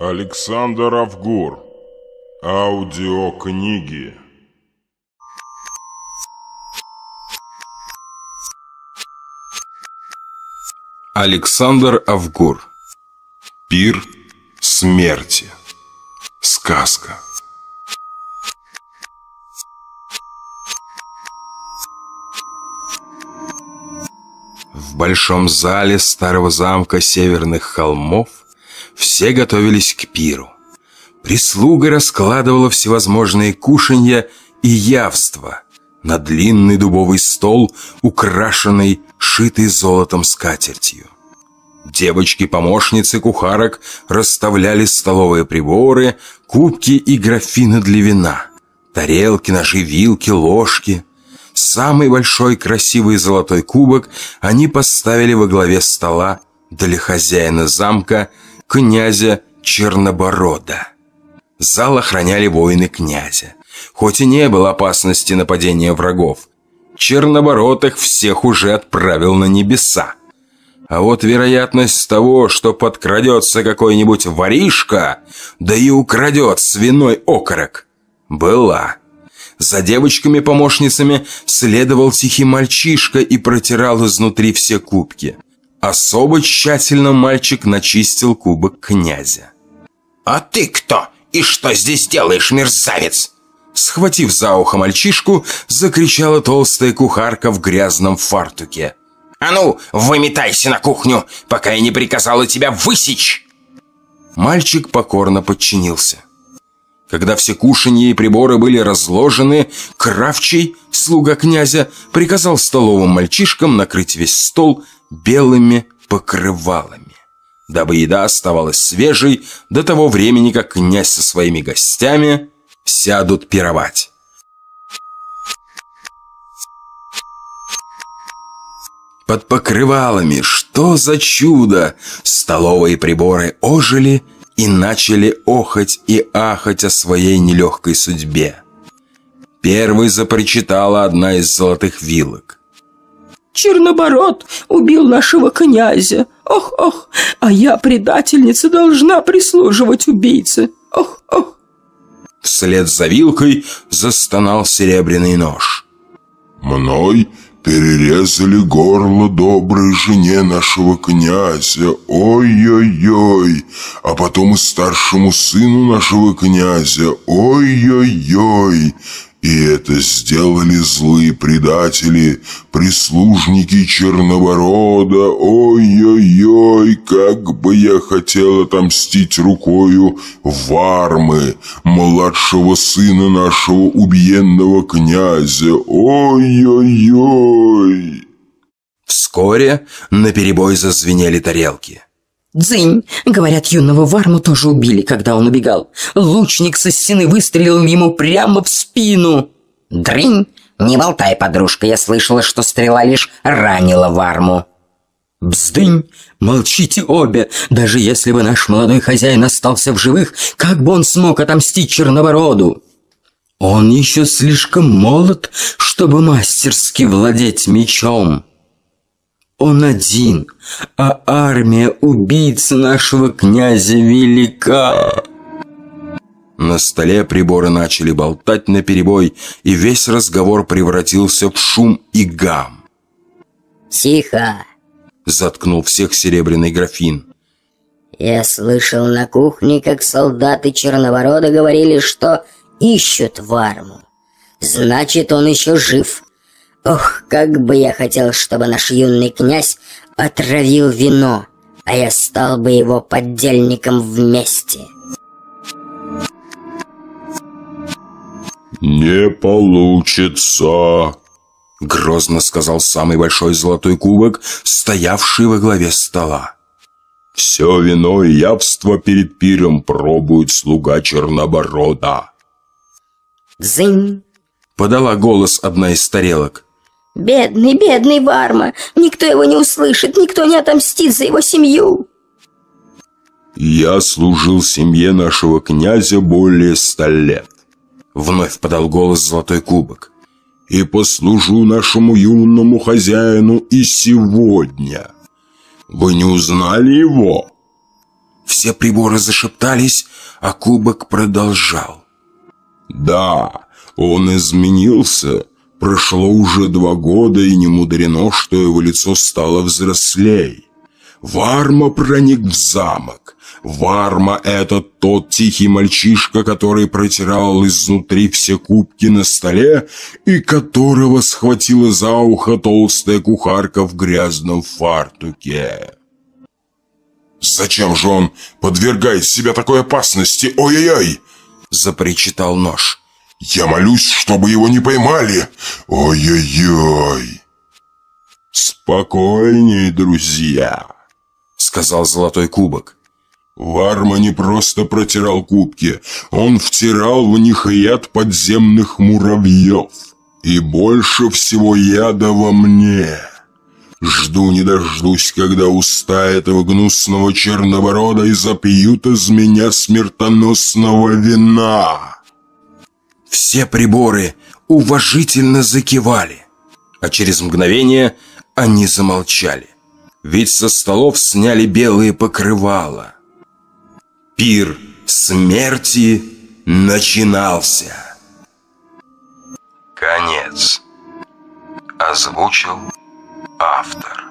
Александр Авгур. Аудиокниги. Александр Авгур. Пир смерти. Сказка. Большом зале старого замка северных холмов все готовились к пиру. Прислуга раскладывала всевозможные кушанья и явства на длинный дубовый стол, украшенный, шитый золотом скатертью. Девочки-помощницы кухарок расставляли столовые приборы, кубки и графины для вина, тарелки, ножи, вилки, ложки. Самый большой красивый золотой кубок они поставили во главе стола для хозяина замка, князя Черноборода. Зал охраняли воины князя. Хоть и не было опасности нападения врагов, Чернобород их всех уже отправил на небеса. А вот вероятность того, что подкрадется какой-нибудь воришка, да и украдет свиной окорок, была. За девочками-помощницами следовал тихий мальчишка и протирал изнутри все кубки. Особо тщательно мальчик начистил кубок князя. «А ты кто? И что здесь делаешь, мерзавец?» Схватив за ухо мальчишку, закричала толстая кухарка в грязном фартуке. «А ну, выметайся на кухню, пока я не приказала тебя высечь!» Мальчик покорно подчинился. Когда все кушанья и приборы были разложены, Кравчий, слуга князя, приказал столовым мальчишкам накрыть весь стол белыми покрывалами, дабы еда оставалась свежей до того времени, как князь со своими гостями сядут пировать. Под покрывалами, что за чудо! Столовые приборы ожили и начали охать и ахать о своей нелегкой судьбе. Первой запричитала одна из золотых вилок. Чернобород убил нашего князя. Ох, ох, а я, предательница, должна прислуживать убийце. Ох, ох. Вслед за вилкой застонал серебряный нож. Мной перерезали горло доброй жене нашего князя. Ой-ой-ой. А потом и старшему сыну нашего князя. Ой-ой-ой. И это сделали злые предатели, прислужники Черноборода. Ой-ой-ой, как бы я хотел отомстить рукою Вармы, младшего сына нашего убиенного князя. Ой-ой-ой. Вскоре наперебой зазвенели тарелки. Дзынь! Говорят, юного Варму тоже убили, когда он убегал. Лучник со стены выстрелил ему прямо в спину. Дрынь! Не болтай, подружка, я слышала, что стрела лишь ранила Варму. Бздынь! Молчите обе! Даже если бы наш молодой хозяин остался в живых, как бы он смог отомстить Чернобороду? Он еще слишком молод, чтобы мастерски владеть мечом. Он один, а армия убийц нашего князя велика. На столе приборы начали болтать на перебой, и весь разговор превратился в шум и гам. «Тихо!» — заткнул всех серебряный графин. «Я слышал на кухне, как солдаты Черноворода говорили, что ищут Варму. Значит, он еще жив. Ох, как бы я хотел, чтобы наш юный князь отравил вино, а я стал бы его поддельником вместе. «Не получится!» Грозно сказал самый большой золотой кубок, стоявший во главе стола. «Все вино и явство перед пиром пробует слуга Черноборода!» «Дзынь!» — подала голос одна из тарелок. Бедный, бедный Варма. Никто его не услышит, никто не отомстит за его семью. Я служил семье нашего князя более ста лет. Вновь подал голос Золотой Кубок. и послужу нашему юному хозяину и сегодня. Вы не узнали его?» Все приборы зашептались, а кубок продолжал. «Да, он изменился. Прошло уже два года, и не мудрено, что его лицо стало взрослей. Варма проник в замок. Варма — это тот тихий мальчишка, который протирал изнутри все кубки на столе и которого схватила за ухо толстая кухарка в грязном фартуке. «Зачем же он подвергает себя такой опасности? Ой-ой-ой!» — запричитал нож. «Я молюсь, чтобы его не поймали! Ой-ой-ой!» «Спокойней, друзья!» — сказал золотой кубок. Варма не просто протирал кубки, он втирал в них яд подземных муравьев. И больше всего яда во мне. Жду не дождусь, когда уста этого гнусного черноборода и запьют из меня смертоносного вина. Все приборы уважительно закивали, а через мгновение они замолчали ведь со столов сняли белые покрывала. Пир смерти начинался. Конец. Озвучил автор.